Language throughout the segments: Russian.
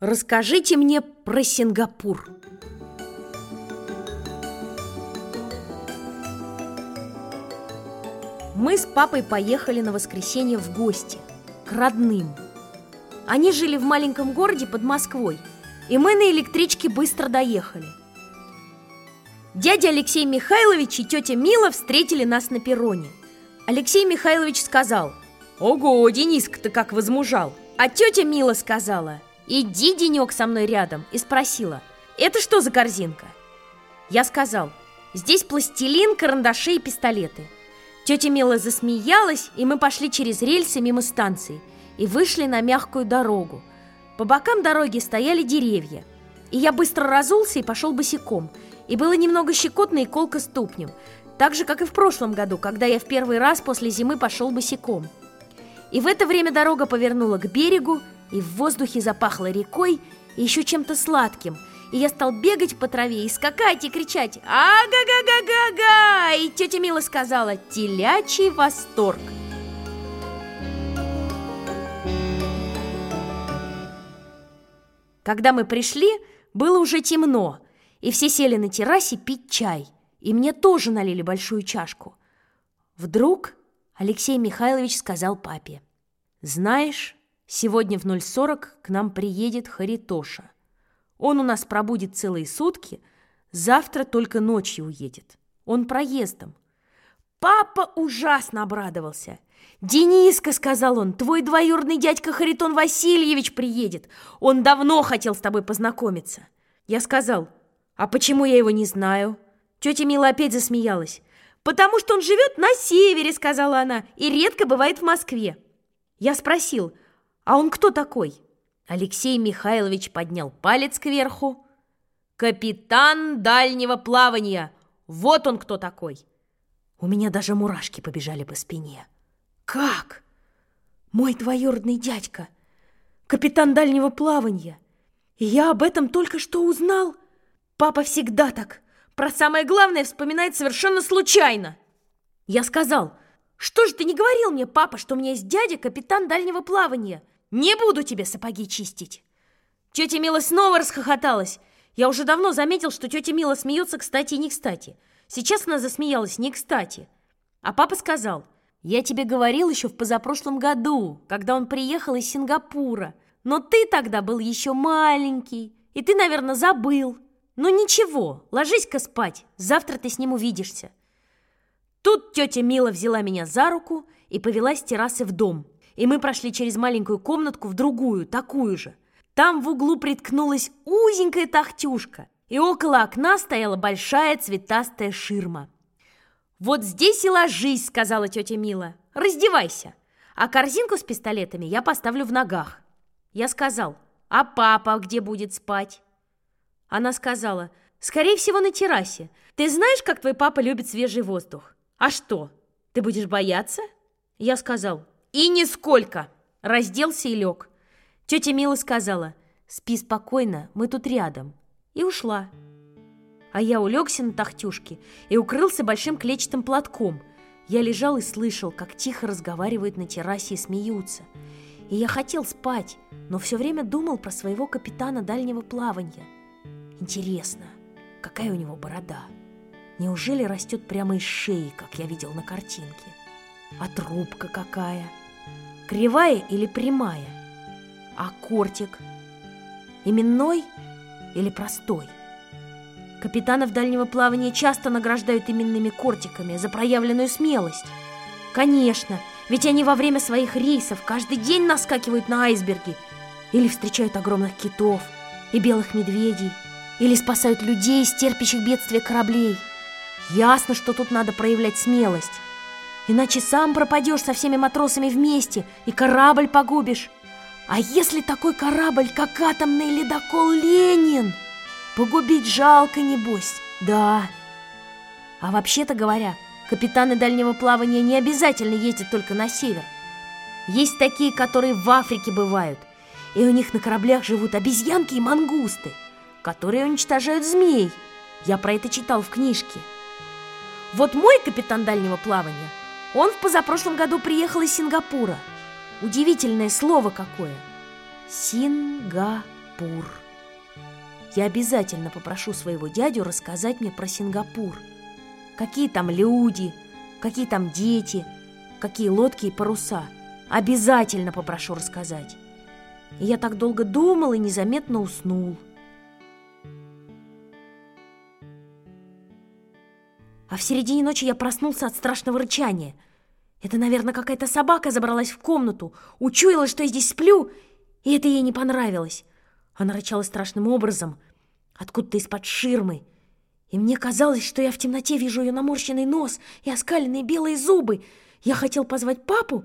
Расскажите мне про Сингапур. Мы с папой поехали на воскресенье в гости к родным. Они жили в маленьком городе под Москвой, и мы на электричке быстро доехали. Дядя Алексей Михайлович и тетя Мила встретили нас на перроне. Алексей Михайлович сказал, «Ого, Дениска-то как возмужал!» А тетя Мила сказала – Иди, денек, со мной рядом И спросила, это что за корзинка? Я сказал, здесь пластилин, карандаши и пистолеты Тетя Мила засмеялась, и мы пошли через рельсы мимо станции И вышли на мягкую дорогу. По бокам дороги стояли деревья. И я быстро разулся и пошел босиком. И было немного щекотно и колко ступнем. Так же, как и в прошлом году, когда я в первый раз после зимы пошел босиком. И в это время дорога повернула к берегу и в воздухе запахло рекой и еще чем-то сладким. И я стал бегать по траве и скакать и кричать «Ага-га-га-га-га!» И тетя Мила сказала «Телячий восторг!» Когда мы пришли, было уже темно, и все сели на террасе пить чай, и мне тоже налили большую чашку. Вдруг Алексей Михайлович сказал папе, «Знаешь, Сегодня в 0.40 к нам приедет Харитоша. Он у нас пробудет целые сутки, завтра только ночью уедет. Он проездом. Папа ужасно обрадовался. «Дениска», — сказал он, — «твой двоюродный дядька Харитон Васильевич приедет. Он давно хотел с тобой познакомиться». Я сказал, «А почему я его не знаю?» Тетя Мила опять засмеялась. «Потому что он живет на севере», — сказала она, — «и редко бывает в Москве». Я спросил, а он кто такой? Алексей Михайлович поднял палец кверху. Капитан дальнего плавания. Вот он кто такой. У меня даже мурашки побежали по спине. Как? Мой двоюродный дядька. Капитан дальнего плавания. Я об этом только что узнал. Папа всегда так. Про самое главное вспоминает совершенно случайно. Я сказал, что же ты не говорил мне, папа, что у меня есть дядя, капитан дальнего плавания? Не буду тебе сапоги чистить!» Тетя Мила снова расхохоталась. Я уже давно заметил, что тетя Мила смеется кстати и не кстати. Сейчас она засмеялась не кстати. А папа сказал, «Я тебе говорил еще в позапрошлом году, когда он приехал из Сингапура. Но ты тогда был еще маленький, и ты, наверное, забыл. Ну ничего, ложись-ка спать, завтра ты с ним увидишься». Тут тетя Мила взяла меня за руку и повела с террасы в дом – и мы прошли через маленькую комнатку в другую, такую же. Там в углу приткнулась узенькая тахтюшка, и около окна стояла большая цветастая ширма. «Вот здесь и ложись», — сказала тетя Мила. «Раздевайся, а корзинку с пистолетами я поставлю в ногах». Я сказал, «А папа где будет спать?» Она сказала, «Скорее всего, на террасе. Ты знаешь, как твой папа любит свежий воздух? А что, ты будешь бояться?» Я сказал, и нисколько. Разделся и лег. Тетя Мила сказала, спи спокойно, мы тут рядом. И ушла. А я улегся на тахтюшке и укрылся большим клетчатым платком. Я лежал и слышал, как тихо разговаривают на террасе и смеются. И я хотел спать, но все время думал про своего капитана дальнего плавания. Интересно, какая у него борода? Неужели растет прямо из шеи, как я видел на картинке? А трубка какая? Кривая или прямая? А кортик? Именной или простой? Капитанов дальнего плавания часто награждают именными кортиками за проявленную смелость. Конечно, ведь они во время своих рейсов каждый день наскакивают на айсберги или встречают огромных китов и белых медведей, или спасают людей из терпящих бедствия кораблей. Ясно, что тут надо проявлять смелость. Иначе сам пропадешь со всеми матросами вместе и корабль погубишь. А если такой корабль, как атомный ледокол Ленин? Погубить жалко, небось. Да. А вообще-то говоря, капитаны дальнего плавания не обязательно ездят только на север. Есть такие, которые в Африке бывают, и у них на кораблях живут обезьянки и мангусты, которые уничтожают змей. Я про это читал в книжке. Вот мой капитан дальнего плавания он в позапрошлом году приехал из Сингапура. Удивительное слово какое. Сингапур. Я обязательно попрошу своего дядю рассказать мне про Сингапур. Какие там люди, какие там дети, какие лодки и паруса. Обязательно попрошу рассказать. И я так долго думал и незаметно уснул. А в середине ночи я проснулся от страшного рычания. Это, наверное, какая-то собака забралась в комнату, учуяла, что я здесь сплю, и это ей не понравилось. Она рычала страшным образом, откуда-то из-под ширмы. И мне казалось, что я в темноте вижу ее наморщенный нос и оскаленные белые зубы. Я хотел позвать папу,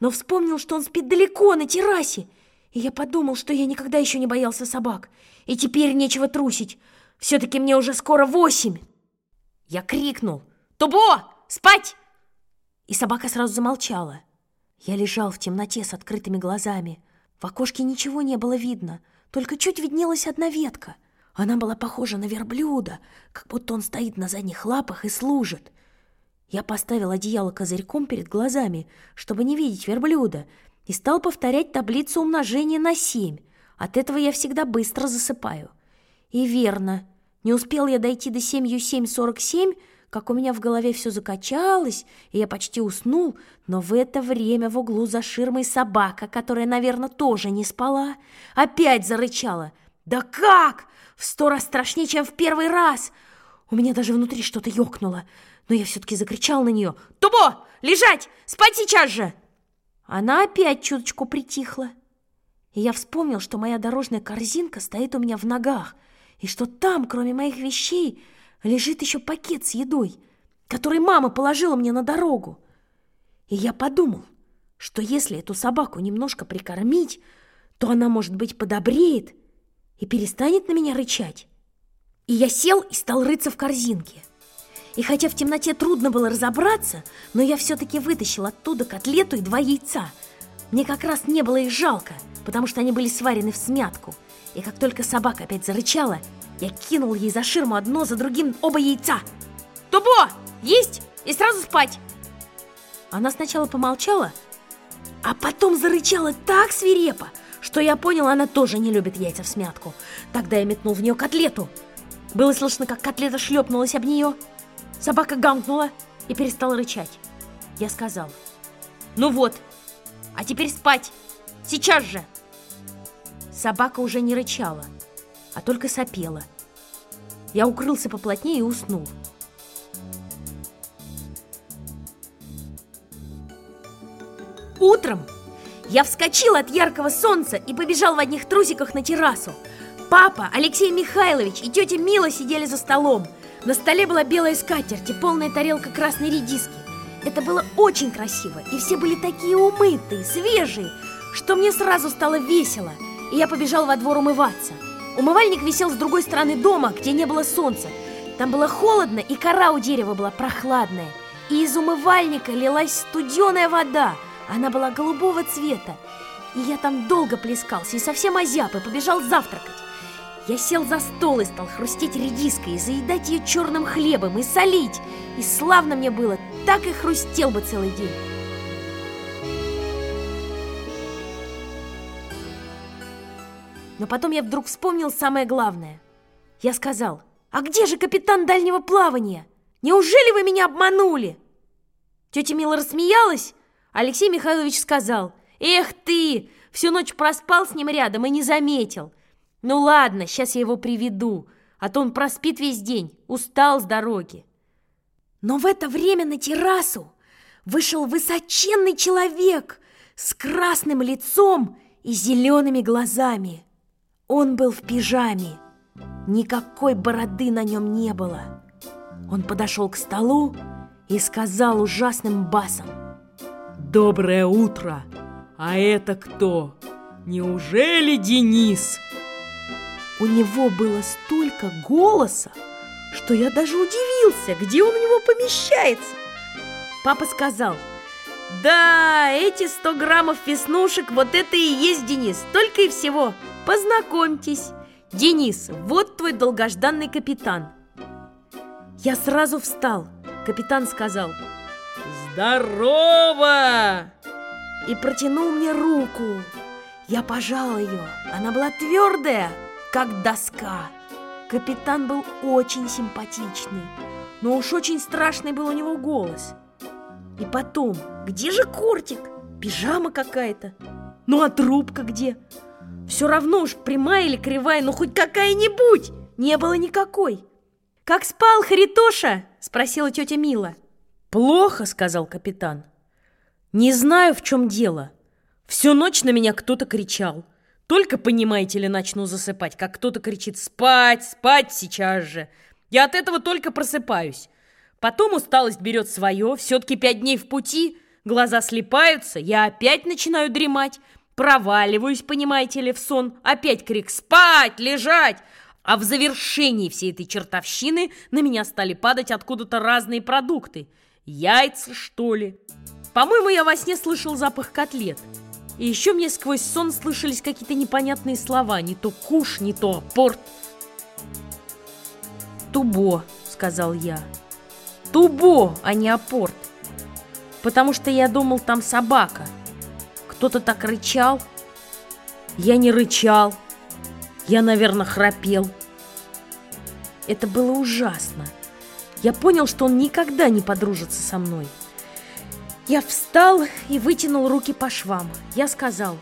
но вспомнил, что он спит далеко, на террасе. И я подумал, что я никогда еще не боялся собак. И теперь нечего трусить. Все-таки мне уже скоро восемь. Я крикнул «Тубо! Спать!» И собака сразу замолчала. Я лежал в темноте с открытыми глазами. В окошке ничего не было видно, только чуть виднелась одна ветка. Она была похожа на верблюда, как будто он стоит на задних лапах и служит. Я поставил одеяло козырьком перед глазами, чтобы не видеть верблюда, и стал повторять таблицу умножения на семь. От этого я всегда быстро засыпаю. И верно, не успел я дойти до семью семь сорок семь, как у меня в голове все закачалось, и я почти уснул, но в это время в углу за ширмой собака, которая, наверное, тоже не спала, опять зарычала. «Да как? В сто раз страшнее, чем в первый раз!» У меня даже внутри что-то ёкнуло, но я все-таки закричал на нее. «Тубо! Лежать! Спать сейчас же!» Она опять чуточку притихла. И я вспомнил, что моя дорожная корзинка стоит у меня в ногах, и что там, кроме моих вещей, лежит еще пакет с едой, который мама положила мне на дорогу. И я подумал, что если эту собаку немножко прикормить, то она, может быть, подобреет и перестанет на меня рычать. И я сел и стал рыться в корзинке. И хотя в темноте трудно было разобраться, но я все-таки вытащил оттуда котлету и два яйца. Мне как раз не было их жалко, потому что они были сварены в смятку. И как только собака опять зарычала, я кинул ей за ширму одно за другим оба яйца. «Тубо! Есть! И сразу спать!» Она сначала помолчала, а потом зарычала так свирепо, что я понял, она тоже не любит яйца в смятку. Тогда я метнул в нее котлету. Было слышно, как котлета шлепнулась об нее. Собака гамкнула и перестала рычать. Я сказал, ну вот, а теперь спать, сейчас же. Собака уже не рычала, а только сопела. Я укрылся поплотнее и уснул. Утром я вскочил от яркого солнца и побежал в одних трусиках на террасу. Папа, Алексей Михайлович и тетя Мила сидели за столом. На столе была белая скатерть и полная тарелка красной редиски. Это было очень красиво, и все были такие умытые, свежие, что мне сразу стало весело, и я побежал во двор умываться. Умывальник висел с другой стороны дома, где не было солнца. Там было холодно, и кора у дерева была прохладная. И из умывальника лилась студеная вода. Она была голубого цвета. И я там долго плескался и совсем озяб и побежал завтракать. Я сел за стол и стал хрустеть редиской, и заедать ее черным хлебом, и солить. И славно мне было, так и хрустел бы целый день. Но потом я вдруг вспомнил самое главное. Я сказал, а где же капитан дальнего плавания? Неужели вы меня обманули? Тетя Мила рассмеялась, Алексей Михайлович сказал, эх ты, всю ночь проспал с ним рядом и не заметил. Ну ладно, сейчас я его приведу, а то он проспит весь день, устал с дороги. Но в это время на террасу вышел высоченный человек с красным лицом и зелеными глазами. Он был в пижаме. Никакой бороды на нем не было. Он подошел к столу и сказал ужасным басом. «Доброе утро! А это кто? Неужели Денис?» У него было столько голоса, что я даже удивился, где он у него помещается. Папа сказал, да, эти сто граммов веснушек, вот это и есть Денис, только и всего. Познакомьтесь, Денис, вот твой долгожданный капитан. Я сразу встал. Капитан сказал Здорово! И протянул мне руку. Я пожала ее. Она была твердая, как доска. Капитан был очень симпатичный, но уж очень страшный был у него голос. И потом, где же кортик? Пижама какая-то. Ну а трубка где? Все равно уж прямая или кривая, но хоть какая-нибудь. Не было никакой. «Как спал Харитоша?» – спросила тетя Мила. «Плохо», – сказал капитан. «Не знаю, в чем дело. Всю ночь на меня кто-то кричал. Только, понимаете ли, начну засыпать, как кто-то кричит «Спать! Спать сейчас же!» Я от этого только просыпаюсь. Потом усталость берет свое, все-таки пять дней в пути, глаза слепаются, я опять начинаю дремать, проваливаюсь, понимаете ли, в сон, опять крик «Спать! Лежать!» А в завершении всей этой чертовщины на меня стали падать откуда-то разные продукты. Яйца, что ли? По-моему, я во сне слышал запах котлет. И еще мне сквозь сон слышались какие-то непонятные слова. Не то куш, не то порт. «Тубо», — сказал я. «Тубо, а не апорт. Потому что я думал, там собака. Кто-то так рычал. Я не рычал. Я, наверное, храпел. Это было ужасно. Я понял, что он никогда не подружится со мной. Я встал и вытянул руки по швам. Я сказал,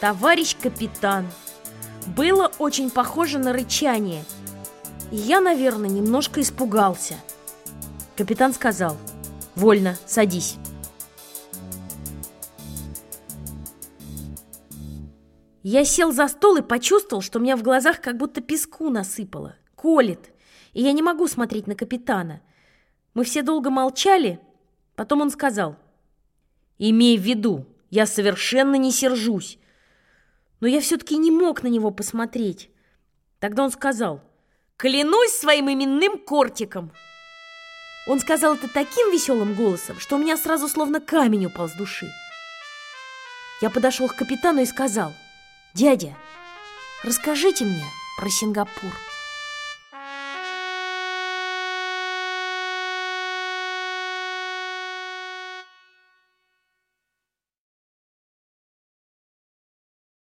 «Товарищ капитан, было очень похоже на рычание, и я, наверное, немножко испугался». Капитан сказал, «Вольно, садись». Я сел за стол и почувствовал, что у меня в глазах как будто песку насыпало, колет, и я не могу смотреть на капитана. Мы все долго молчали, Потом он сказал, «Имей в виду, я совершенно не сержусь». Но я все-таки не мог на него посмотреть. Тогда он сказал, «Клянусь своим именным кортиком!» Он сказал это таким веселым голосом, что у меня сразу словно камень упал с души. Я подошел к капитану и сказал, «Дядя, расскажите мне про Сингапур».